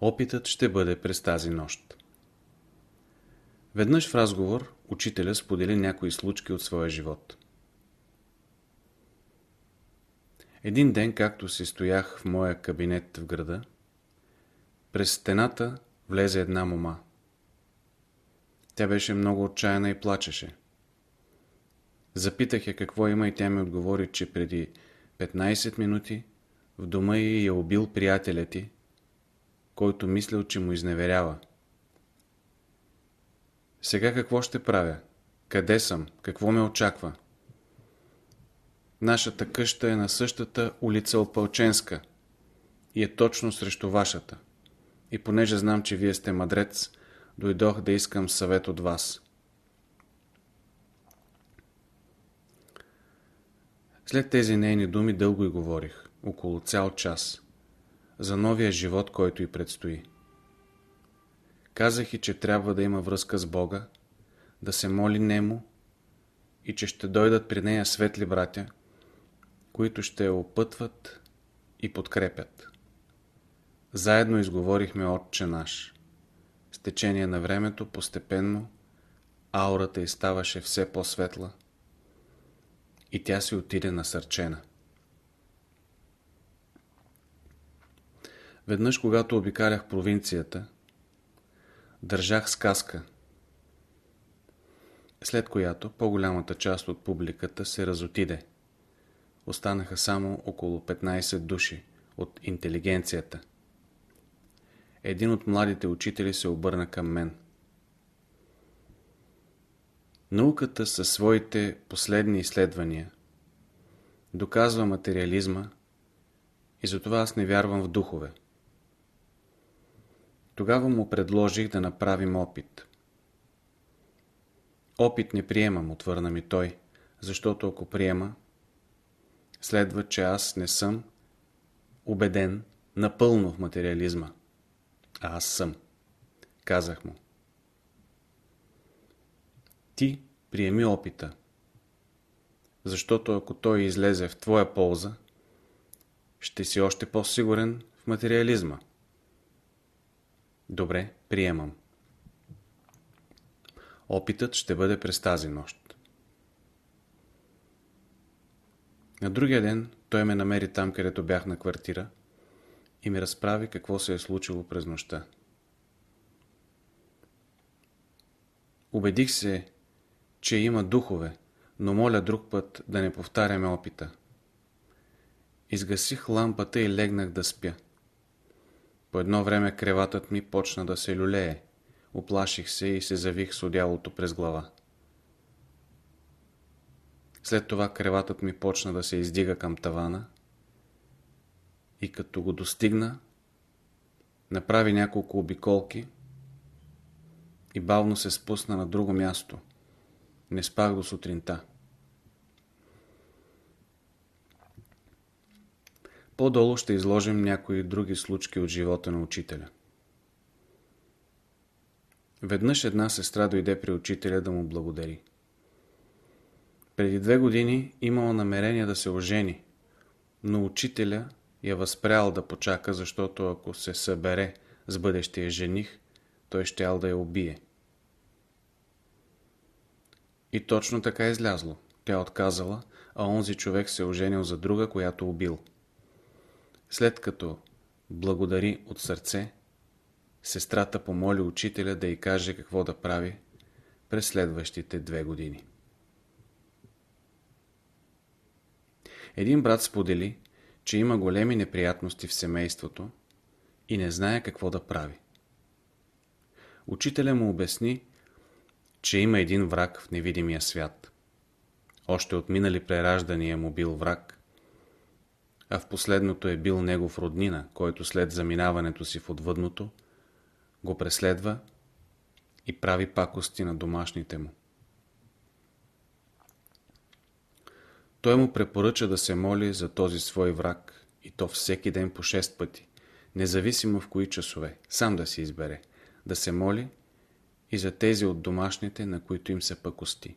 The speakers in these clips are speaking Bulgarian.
Опитът ще бъде през тази нощ. Веднъж в разговор учителя сподели някои случки от своя живот. Един ден, както си стоях в моя кабинет в града, през стената влезе една мома. Тя беше много отчаяна и плачеше. Запитах я какво има и тя ми отговори, че преди 15 минути в дома й е убил приятеля ти, който мислил, че му изневерява. Сега какво ще правя? Къде съм? Какво ме очаква? Нашата къща е на същата улица Опълченска и е точно срещу вашата. И понеже знам, че вие сте мадрец, дойдох да искам съвет от вас. След тези нейни думи дълго и говорих, около цял час, за новия живот, който й предстои. Казах и, че трябва да има връзка с Бога, да се моли Нему и че ще дойдат при нея светли братя, които ще я опътват и подкрепят. Заедно изговорихме Отче наш. С течение на времето постепенно аурата й ставаше все по-светла и тя си отиде насърчена. Веднъж, когато обикалях провинцията, държах сказка, след която по-голямата част от публиката се разотиде. Останаха само около 15 души от интелигенцията. Един от младите учители се обърна към мен. Науката със своите последни изследвания доказва материализма и затова аз не вярвам в духове. Тогава му предложих да направим опит. Опит не приемам, отвърна ми той, защото ако приема, следва, че аз не съм убеден напълно в материализма. А аз съм. Казах му. Ти приеми опита, защото ако той излезе в твоя полза, ще си още по-сигурен в материализма. Добре, приемам. Опитът ще бъде през тази нощ. На другия ден той ме намери там, където бях на квартира и ми разправи какво се е случило през нощта. Убедих се, че има духове, но моля друг път да не повтаряме опита. Изгасих лампата и легнах да спя. По едно време креватът ми почна да се люлее. Оплаших се и се завих с одялото през глава. След това креватът ми почна да се издига към тавана и като го достигна, направи няколко обиколки и бавно се спусна на друго място. Не спах до сутринта. По-долу ще изложим някои други случки от живота на учителя. Веднъж една сестра дойде при учителя да му благодари. Преди две години имала намерение да се ожени, но учителя я възпрял да почака, защото ако се събере с бъдещия жених, той щял да я убие. И точно така е излязло. Тя отказала, а онзи човек се оженил за друга, която убил. След като благодари от сърце, сестрата помоли учителя да й каже какво да прави през следващите две години. Един брат сподели, че има големи неприятности в семейството и не знае какво да прави. Учителя му обясни, че има един враг в невидимия свят. Още от минали прераждания му бил враг, а в последното е бил негов роднина, който след заминаването си в отвъдното го преследва и прави пакости на домашните му. Той му препоръча да се моли за този свой враг и то всеки ден по 6 пъти, независимо в кои часове, сам да си избере, да се моли и за тези от домашните, на които им се пакости.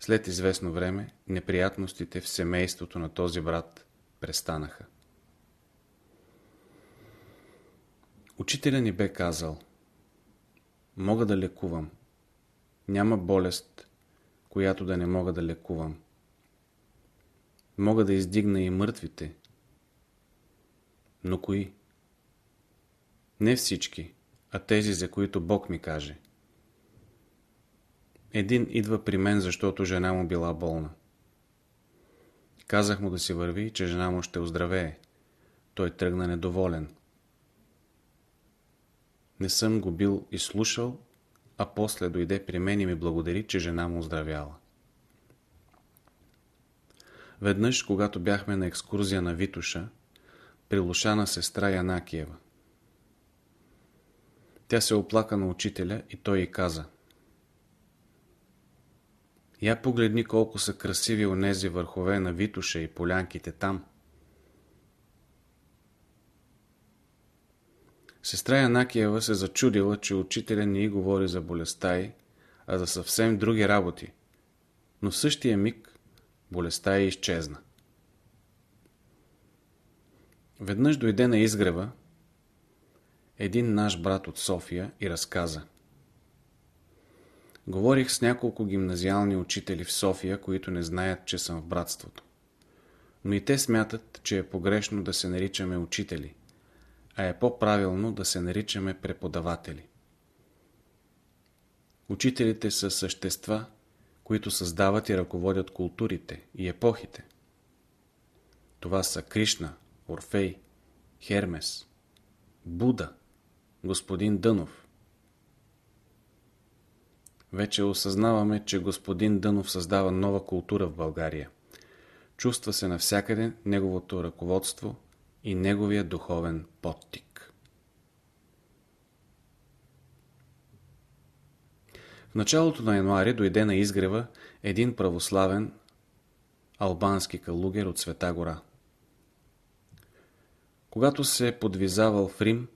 След известно време, неприятностите в семейството на този брат престанаха. Учителя ни бе казал Мога да лекувам. Няма болест, която да не мога да лекувам. Мога да издигна и мъртвите. Но кои? Не всички, а тези, за които Бог ми каже. Един идва при мен, защото жена му била болна. Казах му да си върви, че жена му ще оздравее. Той тръгна недоволен. Не съм го бил изслушал, а после дойде при мен и ми благодари, че жена му оздравяла. Веднъж, когато бяхме на екскурзия на Витуша, при Лушана сестра Янакиева. Тя се оплака на учителя и той й каза Я погледни колко са красиви онези върхове на Витуша и полянките там. Сестра Янакиева се зачудила, че учителя не й говори за болестта й, а за съвсем други работи. Но в същия миг болестта й изчезна. Веднъж дойде на изгрева един наш брат от София и разказа. Говорих с няколко гимназиални учители в София, които не знаят, че съм в братството. Но и те смятат, че е погрешно да се наричаме учители, а е по-правилно да се наричаме преподаватели. Учителите са същества, които създават и ръководят културите и епохите. Това са Кришна, Орфей, Хермес, Буда, господин Дънов. Вече осъзнаваме, че господин Дънов създава нова култура в България. Чувства се навсякъде неговото ръководство и неговия духовен подтик. В началото на януари дойде на изгрева един православен албански калугер от Света гора. Когато се подвизавал в Рим,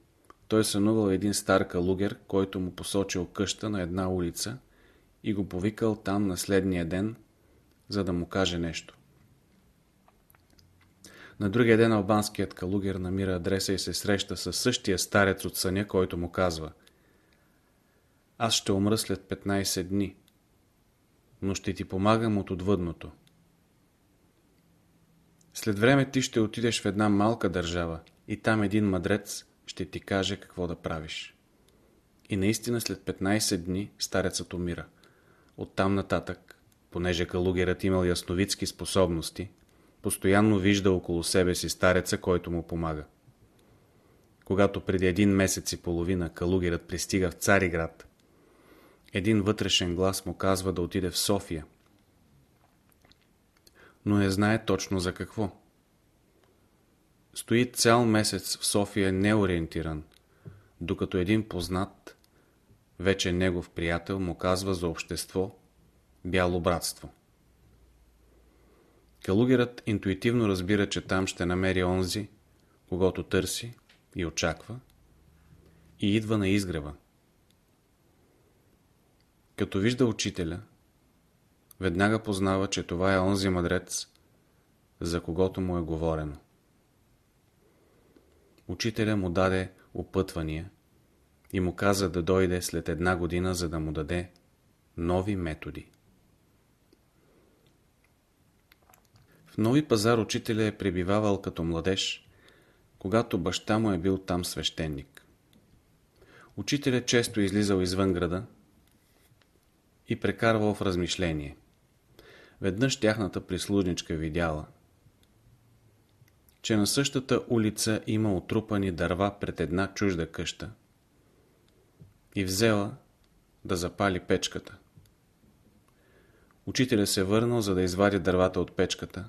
той сънувал един стар калугер, който му посочил къща на една улица и го повикал там на следния ден, за да му каже нещо. На другия ден албанският калугер намира адреса и се среща с същия старец от съня, който му казва Аз ще умра след 15 дни, но ще ти помагам от отвъдното. След време ти ще отидеш в една малка държава и там един мъдрец ще ти каже какво да правиш. И наистина след 15 дни старецът умира. Оттам нататък, понеже калугерът имал ясновидски способности, постоянно вижда около себе си стареца, който му помага. Когато преди един месец и половина калугерът пристига в Цариград, един вътрешен глас му казва да отиде в София. Но не знае точно за какво. Стои цял месец в София неориентиран, докато един познат, вече негов приятел, му казва за общество бяло братство. Калугерът интуитивно разбира, че там ще намери онзи, когато търси и очаква, и идва на изгрева. Като вижда учителя, веднага познава, че това е онзи мъдрец, за когото му е говорено. Учителя му даде опътвания и му каза да дойде след една година, за да му даде нови методи. В Нови пазар учителя е пребивавал като младеж, когато баща му е бил там свещеник. Учителя често излизал извън града и прекарвал в размишление. Веднъж тяхната прислужничка видяла, че на същата улица има отрупани дърва пред една чужда къща и взела да запали печката. Учителя се върнал, за да извади дървата от печката.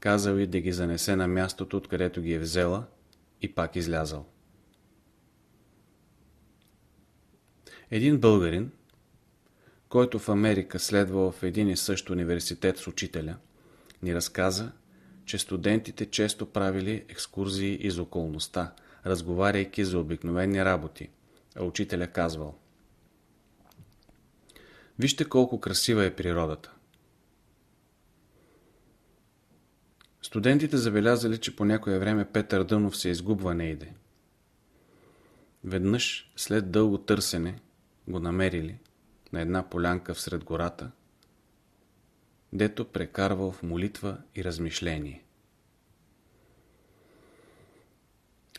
Казал и да ги занесе на мястото, откъдето ги е взела и пак излязал. Един българин, който в Америка следвал в един и същ университет с учителя, ни разказа, че студентите често правили екскурзии из околността, разговаряйки за обикновени работи, а учителя казвал Вижте колко красива е природата. Студентите забелязали, че по някое време Петър Дънов се изгубва не иде. Веднъж, след дълго търсене, го намерили на една полянка всред гората, дето прекарвал в молитва и размишление.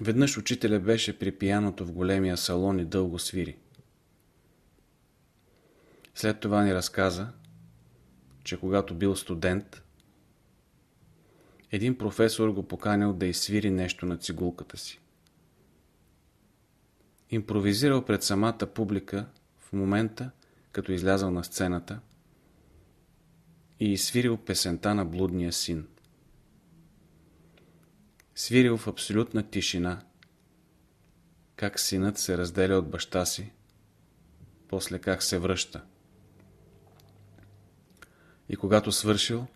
Веднъж учителя беше при пияното в големия салон и дълго свири. След това ни разказа, че когато бил студент, един професор го поканил да изсвири нещо на цигулката си. Импровизирал пред самата публика в момента, като излязал на сцената и изсвирил песента на блудния син. Свирил в абсолютна тишина, как синът се разделя от баща си, после как се връща. И когато свършил,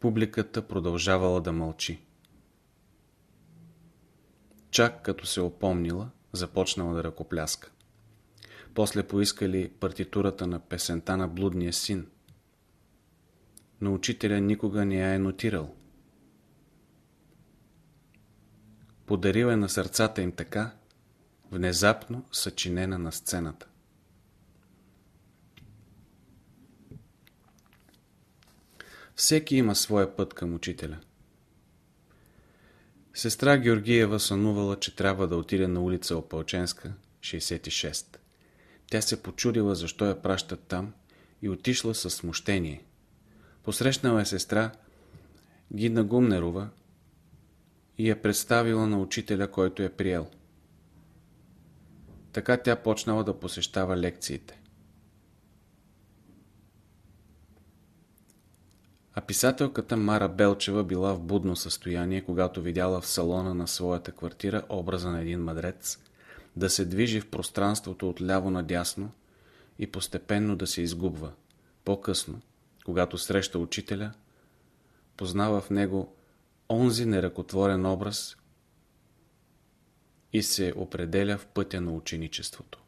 публиката продължавала да мълчи. Чак като се опомнила, започнала да ръкопляска. После поискали партитурата на песента на блудния син. Но учителя никога не я е нотирал. Подарил е на сърцата им така, внезапно съчинена на сцената. Всеки има своя път към учителя. Сестра Георгиева сънувала, че трябва да отиде на улица Опалченска, 66. Тя се почудила защо я пращат там и отишла със смущение. Посрещнала е сестра Гина Гумнерова и я представила на учителя, който е приел. Така тя почнала да посещава лекциите. А писателката Мара Белчева била в будно състояние, когато видяла в салона на своята квартира образа на един мъдрец, да се движи в пространството от ляво надясно и постепенно да се изгубва. По-късно, когато среща учителя, познава в него онзи неръкотворен образ и се определя в пътя на ученичеството.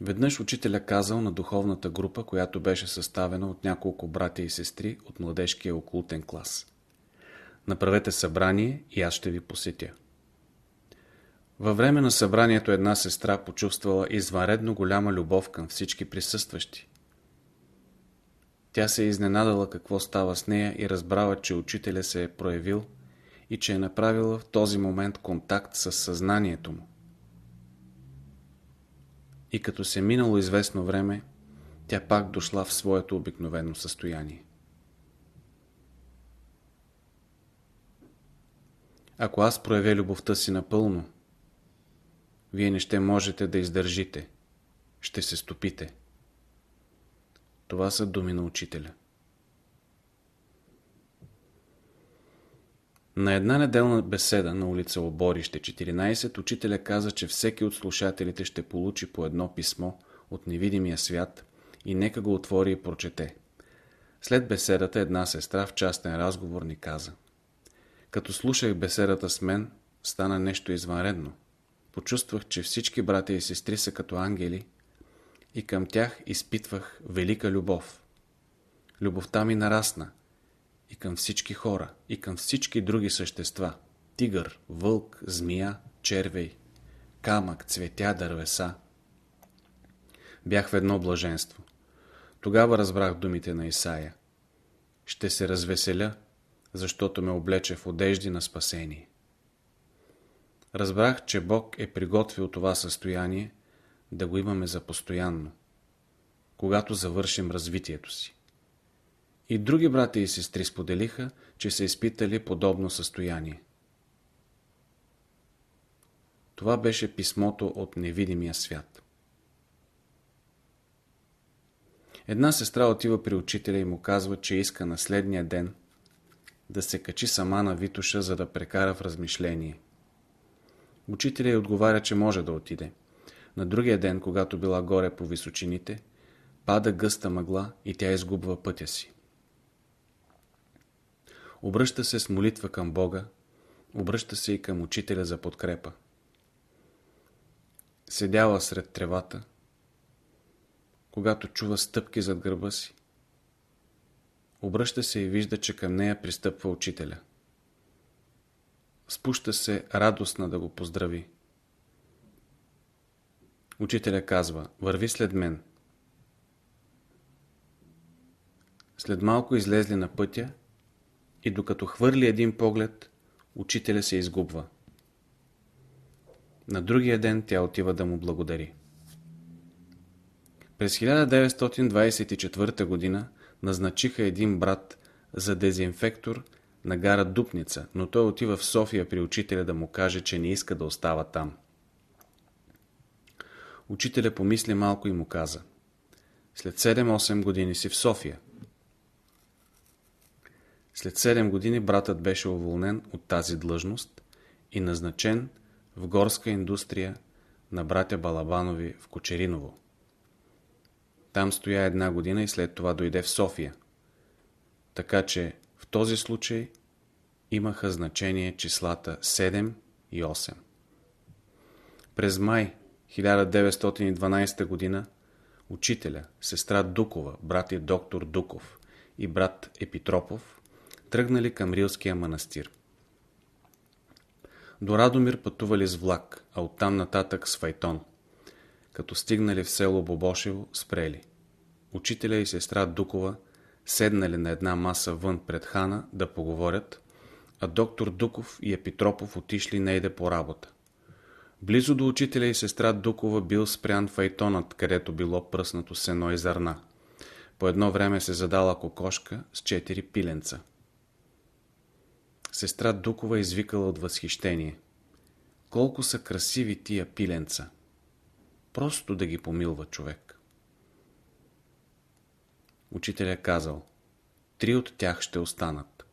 Веднъж учителя казал на духовната група, която беше съставена от няколко братя и сестри от младежкия окултен клас. Направете събрание и аз ще ви посетя. Във време на събранието една сестра почувствала извънредно голяма любов към всички присъстващи. Тя се е изненадала какво става с нея и разбрала, че учителя се е проявил и че е направила в този момент контакт с съзнанието му и като се минало известно време, тя пак дошла в своето обикновено състояние. Ако аз проявя любовта си напълно, вие не ще можете да издържите, ще се стопите. Това са думи на учителя. На една неделна беседа на улица Оборище 14 учителя каза, че всеки от слушателите ще получи по едно писмо от невидимия свят и нека го отвори и прочете. След беседата една сестра в частен разговор ни каза. Като слушах беседата с мен, стана нещо извънредно. Почувствах, че всички братя и сестри са като ангели и към тях изпитвах велика любов. Любовта ми нарасна – и към всички хора, и към всички други същества. Тигър, вълк, змия, червей, камък, цветя, дървеса. Бях в едно блаженство. Тогава разбрах думите на Исаия. Ще се развеселя, защото ме облече в одежди на спасение. Разбрах, че Бог е приготвил това състояние да го имаме за постоянно, когато завършим развитието си. И други брати и сестри споделиха, че са изпитали подобно състояние. Това беше писмото от невидимия свят. Една сестра отива при учителя и му казва, че иска на следния ден да се качи сама на Витуша, за да прекара в размишление. Учителя й отговаря, че може да отиде. На другия ден, когато била горе по височините, пада гъста мъгла и тя изгубва пътя си. Обръща се с молитва към Бога, обръща се и към учителя за подкрепа. Седяла сред тревата, когато чува стъпки зад гърба си. Обръща се и вижда, че към нея пристъпва учителя. спуща се радостна да го поздрави. Учителя казва, върви след мен. След малко излезли на пътя и докато хвърли един поглед, учителя се изгубва. На другия ден тя отива да му благодари. През 1924 г. назначиха един брат за дезинфектор на гара Дупница, но той отива в София при учителя да му каже, че не иска да остава там. Учителя помисли малко и му каза След 7-8 години си в София. След 7 години братът беше уволнен от тази длъжност и назначен в горска индустрия на братя Балабанови в Кочериново. Там стоя една година и след това дойде в София. Така че в този случай имаха значение числата 7 и 8. През май 1912 година учителя, сестра Дукова, брат и доктор Дуков и брат Епитропов тръгнали към Рилския манастир. До Радомир пътували с влак, а оттам нататък с файтон. Като стигнали в село Бобошево, спрели. Учителя и сестра Дукова седнали на една маса вън пред хана да поговорят, а доктор Дуков и Епитропов отишли нейде по работа. Близо до учителя и сестра Дукова бил спрян файтонът, където било пръснато сено и зърна. По едно време се задала кокошка с четири пиленца. Сестра Дукова извикала от възхищение. Колко са красиви тия пиленца! Просто да ги помилва човек. Учителя казал, три от тях ще останат.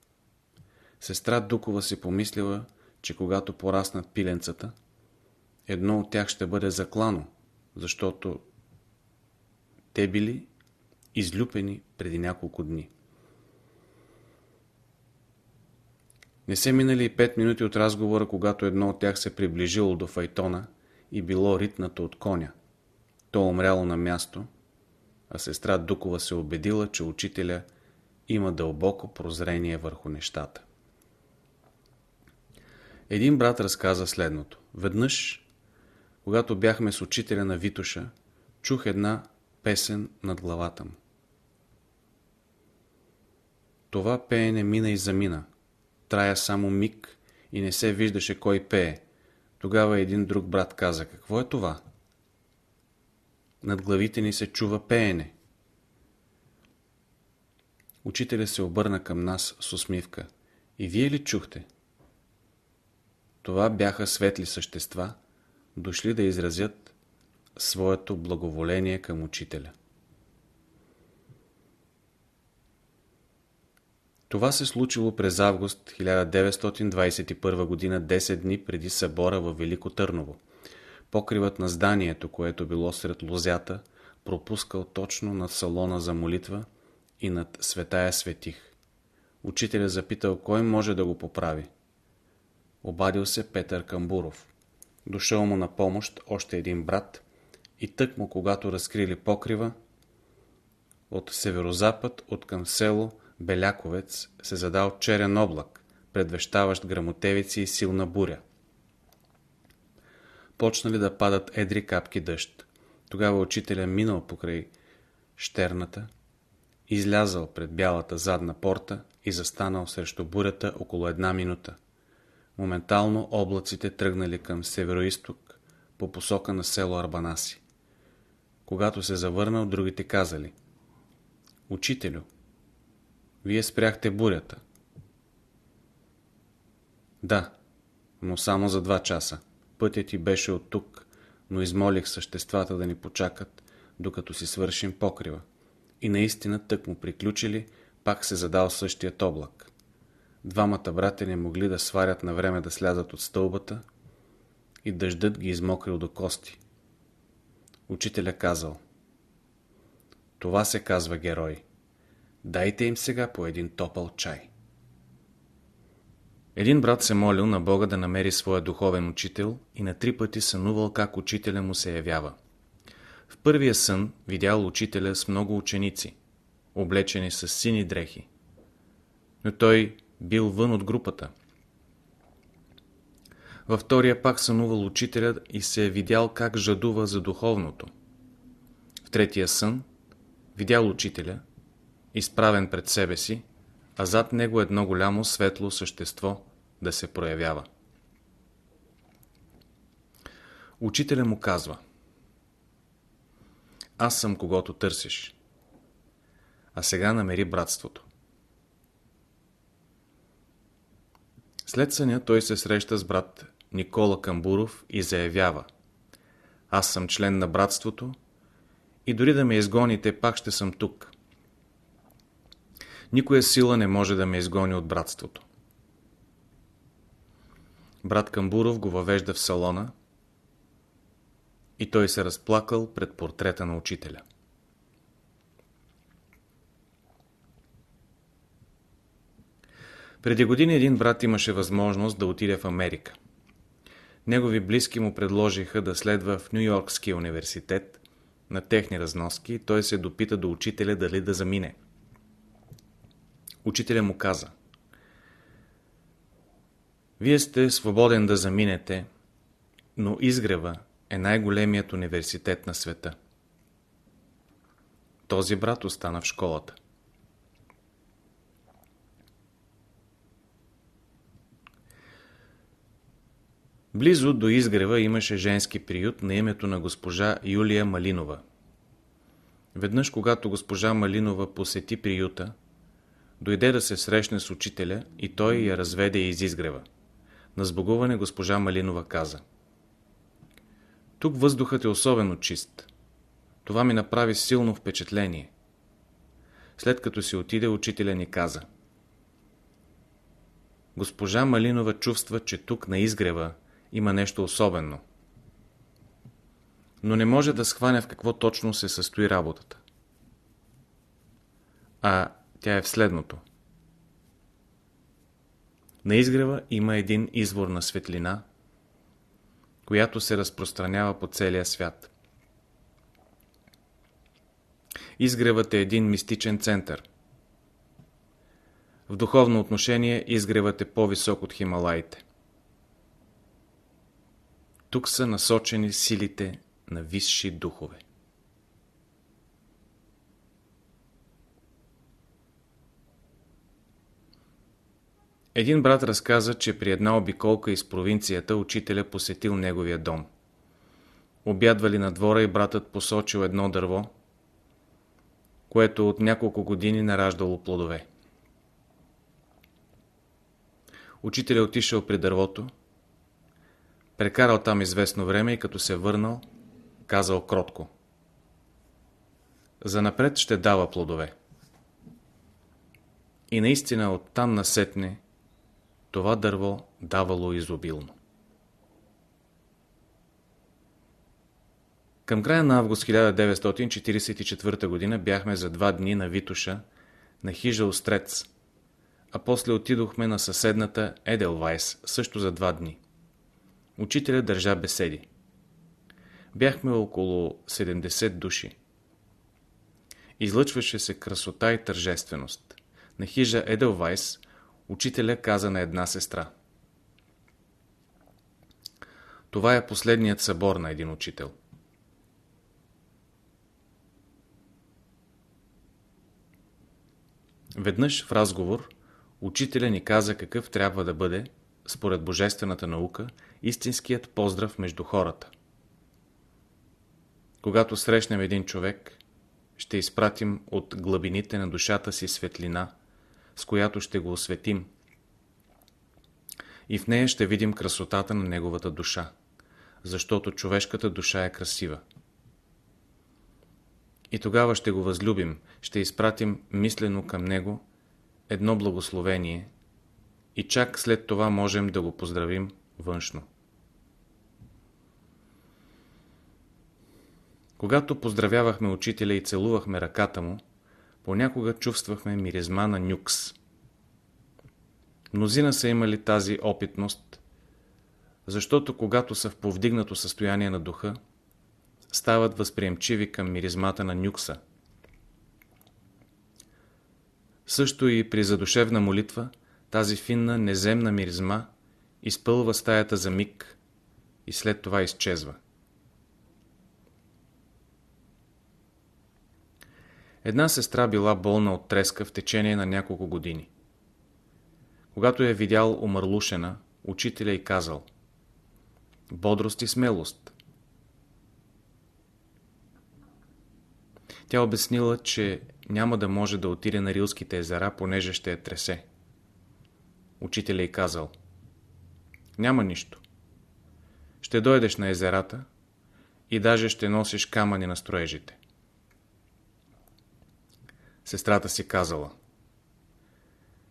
Сестра Дукова си помислила, че когато пораснат пиленцата, едно от тях ще бъде заклано, защото те били излюпени преди няколко дни. Не се минали и пет минути от разговора, когато едно от тях се приближило до файтона и било ритнато от коня. То умряло на място, а сестра Дукова се убедила, че учителя има дълбоко прозрение върху нещата. Един брат разказа следното. Веднъж, когато бяхме с учителя на Витуша, чух една песен над главата му. Това пеене мина и замина. Трая само миг и не се виждаше кой пее. Тогава един друг брат каза, какво е това? Над главите ни се чува пеене. Учителя се обърна към нас с усмивка. И вие ли чухте? Това бяха светли същества, дошли да изразят своето благоволение към учителя. Това се случило през август 1921 г. 10 дни преди събора във Велико Търново. Покривът на зданието, което било сред лозята, пропускал точно над салона за молитва и над светая светих. Учителя запитал кой може да го поправи. Обадил се Петър Камбуров. Дошъл му на помощ още един брат и тък му когато разкрили покрива, от северозапад, от към село Беляковец се задал черен облак, предвещаващ грамотевици и силна буря. Почнали да падат едри капки дъжд. Тогава учителя минал покрай щерната, излязал пред бялата задна порта и застанал срещу бурята около една минута. Моментално облаците тръгнали към североисток по посока на село Арбанаси. Когато се завърнал, другите казали Учителю, вие спряхте бурята. Да, но само за два часа. Пътят ти беше от тук, но измолих съществата да ни почакат, докато си свършим покрива. И наистина тък му приключили, пак се задал същият облак. Двамата брата не могли да сварят на време да слязат от стълбата и дъждът ги измокрил до кости. Учителя казал Това се казва герой. Дайте им сега по един топъл чай. Един брат се молил на Бога да намери своя духовен учител и на три пъти сънувал как учителя му се явява. В първия сън видял учителя с много ученици, облечени с сини дрехи. Но той бил вън от групата. Във втория пак сънувал учителя и се е видял как жадува за духовното. В третия сън видял учителя, изправен пред себе си, а зад него едно голямо светло същество да се проявява. Учителя му казва Аз съм когото търсиш. А сега намери братството. След съня той се среща с брат Никола Камбуров и заявява Аз съм член на братството и дори да ме изгоните, пак ще съм тук. Никоя сила не може да ме изгони от братството. Брат Камбуров го въвежда в салона и той се разплакал пред портрета на учителя. Преди години един брат имаше възможност да отиде в Америка. Негови близки му предложиха да следва в Нью-Йоркския университет на техни разноски и той се допита до учителя дали да замине. Учителя му каза Вие сте свободен да заминете, но изгрева е най-големият университет на света. Този брат остана в школата. Близо до изгрева имаше женски приют на името на госпожа Юлия Малинова. Веднъж, когато госпожа Малинова посети приюта, дойде да се срещне с учителя и той я разведе из изгрева. На сбогуване госпожа Малинова каза Тук въздухът е особено чист. Това ми направи силно впечатление. След като си отиде, учителя ни каза Госпожа Малинова чувства, че тук на изгрева има нещо особено. Но не може да схване в какво точно се състои работата. А тя е в следното. На изгрева има един извор на светлина, която се разпространява по целия свят. Изгревът е един мистичен център. В духовно отношение изгревът е по-висок от Хималаите. Тук са насочени силите на висши духове. Един брат разказа, че при една обиколка из провинцията учителя посетил неговия дом. Обядвали на двора и братът посочил едно дърво, което от няколко години нараждало плодове. Учителя отишъл при дървото, Прекарал там известно време и като се върнал, казал кротко. Занапред ще дава плодове. И наистина оттам насетне това дърво давало изобилно. Към края на август 1944 г. бяхме за два дни на Витуша, на хижа Острец, а после отидохме на съседната Еделвайс, също за два дни. Учителя държа беседи. Бяхме около 70 души. Излъчваше се красота и тържественост. На хижа Еделвайс учителя каза на една сестра. Това е последният събор на един учител. Веднъж в разговор учителя ни каза какъв трябва да бъде, според божествената наука, истинският поздрав между хората. Когато срещнем един човек, ще изпратим от глъбините на душата си светлина, с която ще го осветим. И в нея ще видим красотата на неговата душа, защото човешката душа е красива. И тогава ще го възлюбим, ще изпратим мислено към него едно благословение и чак след това можем да го поздравим външно. Когато поздравявахме учителя и целувахме ръката му, понякога чувствахме миризма на нюкс. Мнозина са имали тази опитност, защото когато са в повдигнато състояние на духа, стават възприемчиви към миризмата на нюкса. Също и при задушевна молитва, тази финна неземна миризма изпълва стаята за миг и след това изчезва. Една сестра била болна от треска в течение на няколко години. Когато я видял омърлушена, учителя й казал Бодрост и смелост. Тя обяснила, че няма да може да отиде на Рилските езера, понеже ще я тресе. Учителя й казал Няма нищо. Ще дойдеш на езерата и даже ще носиш камъни на строежите. Сестрата си казала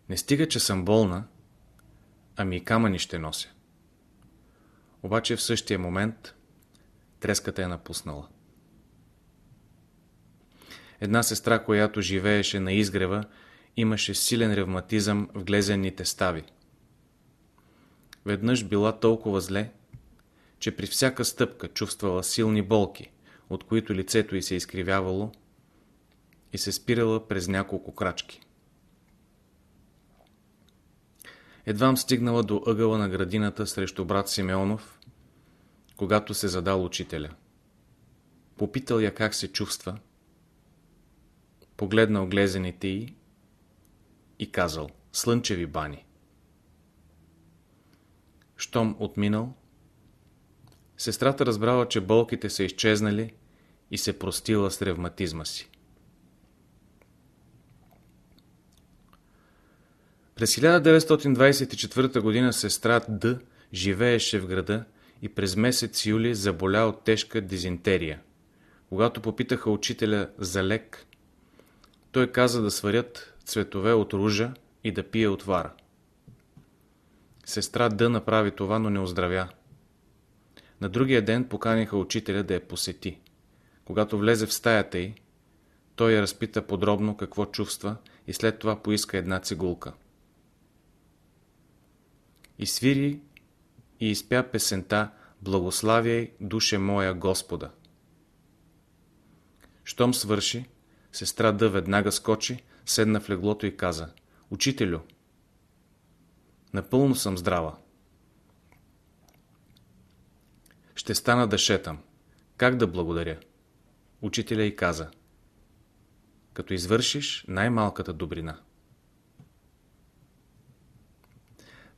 Не стига, че съм болна, ами и камъни ще нося. Обаче в същия момент треската е напуснала. Една сестра, която живееше на изгрева, имаше силен ревматизъм в глезенните стави. Веднъж била толкова зле, че при всяка стъпка чувствала силни болки, от които лицето й се изкривявало и се спирала през няколко крачки. Едвам стигнала до ъгъла на градината срещу брат Симеонов, когато се задал учителя. Попитал я как се чувства, погледнал глезените й и казал слънчеви бани. Щом отминал, сестрата разбрала, че болките са изчезнали и се простила с ревматизма си. През 1924 г. сестра Д. живееше в града и през месец юли заболя от тежка дизентерия. Когато попитаха учителя за лек, той каза да сварят цветове от ружа и да пие отвара. Сестра Д направи това, но не оздравя. На другия ден поканиха учителя да я посети. Когато влезе в стаята й, той я разпита подробно какво чувства и след това поиска една цигулка. И свири и изпя песента Благославяй, душе моя Господа. Щом свърши, Сестра Д веднага скочи, седна в леглото и каза Учителю, напълно съм здрава. Ще стана да шетам. Как да благодаря? Учителя и каза Като извършиш най-малката добрина.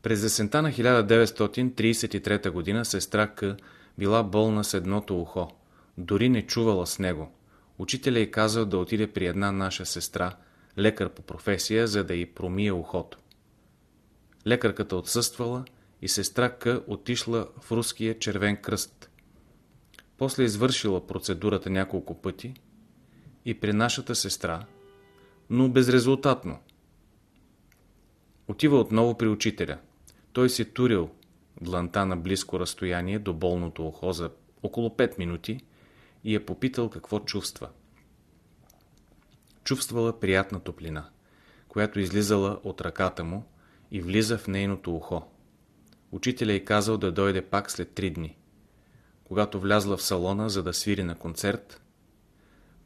През есента на 1933 г. сестра К. била болна с едното ухо. Дори не чувала с него. Учителя й казал да отиде при една наша сестра, лекар по професия, за да й промие ухото. Лекарката отсъствала и сестра К отишла в руския червен кръст. После извършила процедурата няколко пъти и при нашата сестра, но безрезултатно. Отива отново при учителя. Той се турил дланта на близко разстояние до болното ухо за около 5 минути и е попитал какво чувства. Чувствала приятна топлина, която излизала от ръката му и влиза в нейното ухо. Учителя й казал да дойде пак след три дни. Когато влязла в салона, за да свири на концерт,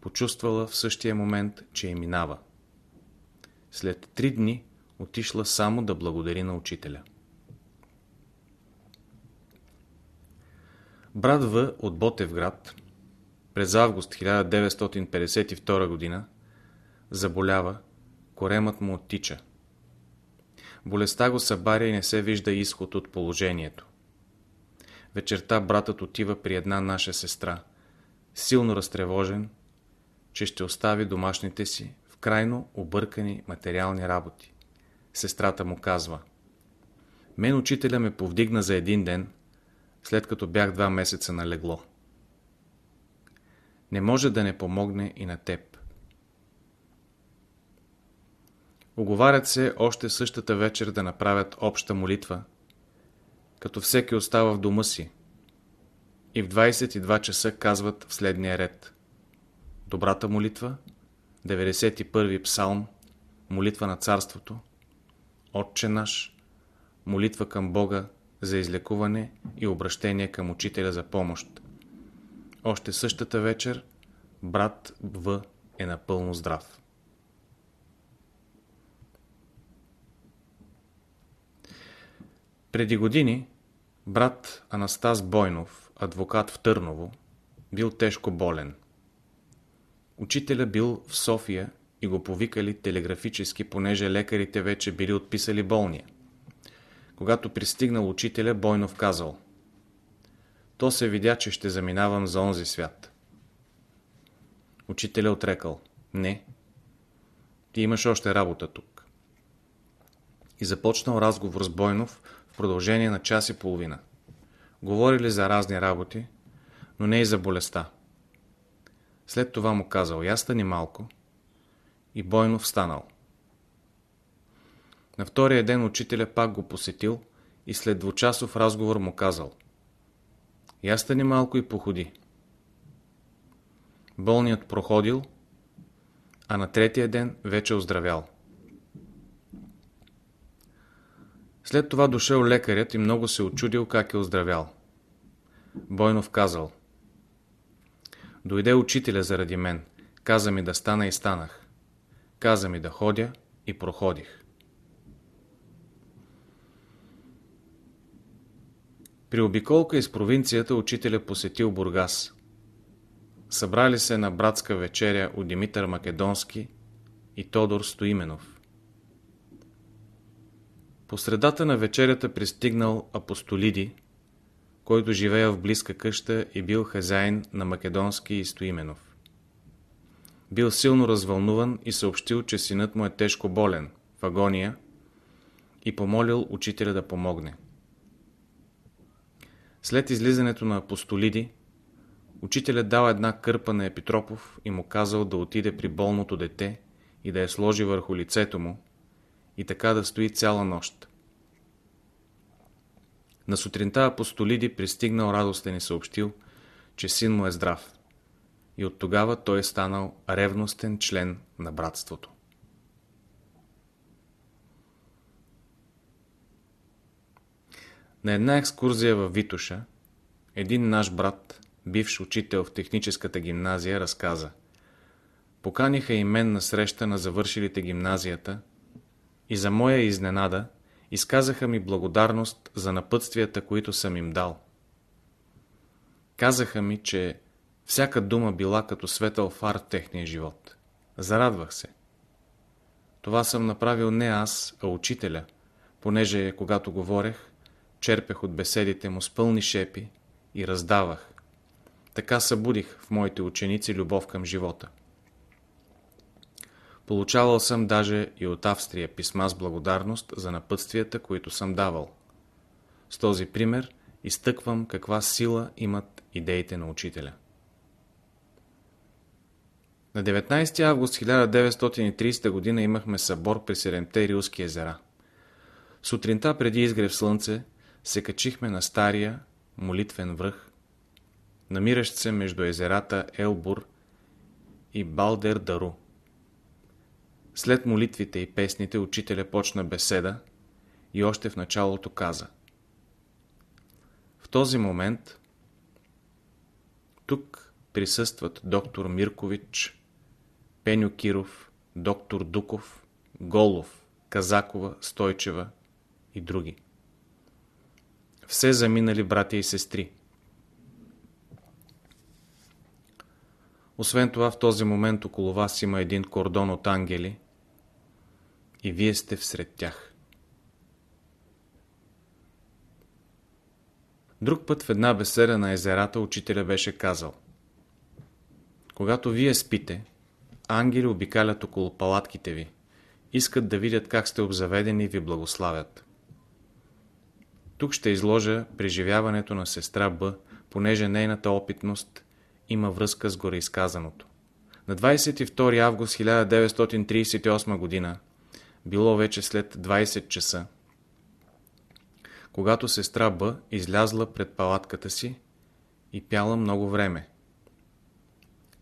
почувствала в същия момент, че е минава. След три дни отишла само да благодари на учителя. Брат В от Ботевград през август 1952 г. заболява, коремът му оттича. Болестта го събаря и не се вижда изход от положението. Вечерта братът отива при една наша сестра, силно разтревожен, че ще остави домашните си в крайно объркани материални работи. Сестрата му казва Мен учителя ме повдигна за един ден, след като бях два месеца на легло не може да не помогне и на теб. Оговарят се още същата вечер да направят обща молитва, като всеки остава в дома си. И в 22 часа казват в следния ред. Добрата молитва, 91 псалм, молитва на царството, Отче наш, молитва към Бога за излекуване и обращение към Учителя за помощ. Още същата вечер брат В е напълно здрав. Преди години брат Анастас Бойнов, адвокат в Търново, бил тежко болен. Учителя бил в София и го повикали телеграфически, понеже лекарите вече били отписали болния. Когато пристигнал учителя, Бойнов казал То се видя, че ще заминавам за онзи свят. Учителя отрекал Не, ти имаш още работа тук. И започнал разговор с Бойнов в продължение на час и половина. Говорили за разни работи, но не и за болестта. След това му казал, я стани малко, и Бойнов станал. На втория ден учителя пак го посетил и след двучасов разговор му казал Я стани малко и походи. Болният проходил, а на третия ден вече оздравял. След това дошъл лекарят и много се очудил как е оздравял. Бойнов казал Дойде учителя заради мен, каза ми да стана и станах. Каза ми да ходя и проходих. При обиколка из провинцията учителя посетил Бургас. Събрали се на братска вечеря у Димитър Македонски и Тодор Стоименов. По средата на вечерята пристигнал Апостолиди, който живея в близка къща и бил хазяин на Македонски и Стоименов. Бил силно развълнуван и съобщил, че синът му е тежко болен, в агония, и помолил учителя да помогне. След излизането на апостолиди, учителят дал една кърпа на Епитропов и му казал да отиде при болното дете и да я сложи върху лицето му и така да стои цяла нощ. На сутринта апостолиди пристигнал радостен и съобщил, че син му е здрав. И от тогава той е станал ревностен член на братството. На една екскурзия в Витуша, един наш брат, бивш учител в техническата гимназия, разказа. Поканиха и мен на среща на завършилите гимназията и за моя изненада изказаха ми благодарност за напътствията, които съм им дал. Казаха ми, че всяка дума била като светъл фар в техния живот. Зарадвах се. Това съм направил не аз, а учителя, понеже, когато говорех, черпех от беседите му с пълни шепи и раздавах. Така събудих в моите ученици любов към живота. Получавал съм даже и от Австрия писма с благодарност за напътствията, които съм давал. С този пример изтъквам каква сила имат идеите на учителя. На 19 август 1930 г. имахме събор при Седемте Рилски езера. Сутринта преди изгрев слънце се качихме на стария молитвен връх, намиращ се между езерата Елбур и Балдер Дару. След молитвите и песните учителя почна беседа и още в началото каза В този момент тук присъстват доктор Миркович, Пеню Киров, доктор Дуков, Голов, Казакова, Стойчева и други. Все заминали братя и сестри. Освен това, в този момент около вас има един кордон от ангели и вие сте всред тях. Друг път в една беседа на езерата учителя беше казал Когато вие спите, ангели обикалят около палатките ви, искат да видят как сте обзаведени и ви благославят. Тук ще изложа преживяването на сестра Б, понеже нейната опитност има връзка с гореизказаното. На 22 август 1938 г. било вече след 20 часа, когато сестра Б излязла пред палатката си и пяла много време.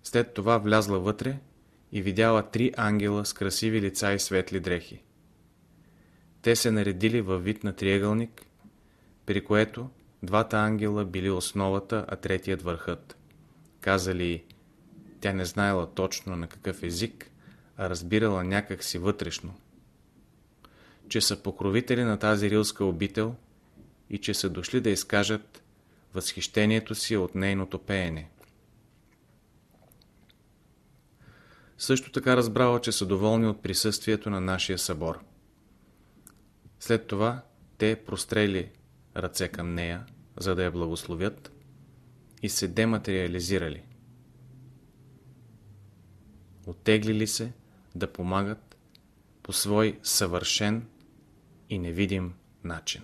След това влязла вътре и видяла три ангела с красиви лица и светли дрехи. Те се наредили във вид на триъгълник при което двата ангела били основата, а третият върхът. Казали, тя не знаела точно на какъв език, а разбирала някак си вътрешно, че са покровители на тази рилска обител и че са дошли да изкажат възхищението си от нейното пеене. Също така разбрала, че са доволни от присъствието на нашия събор. След това те прострели ръце към нея, за да я благословят и се дематериализирали. Оттеглили се да помагат по свой съвършен и невидим начин.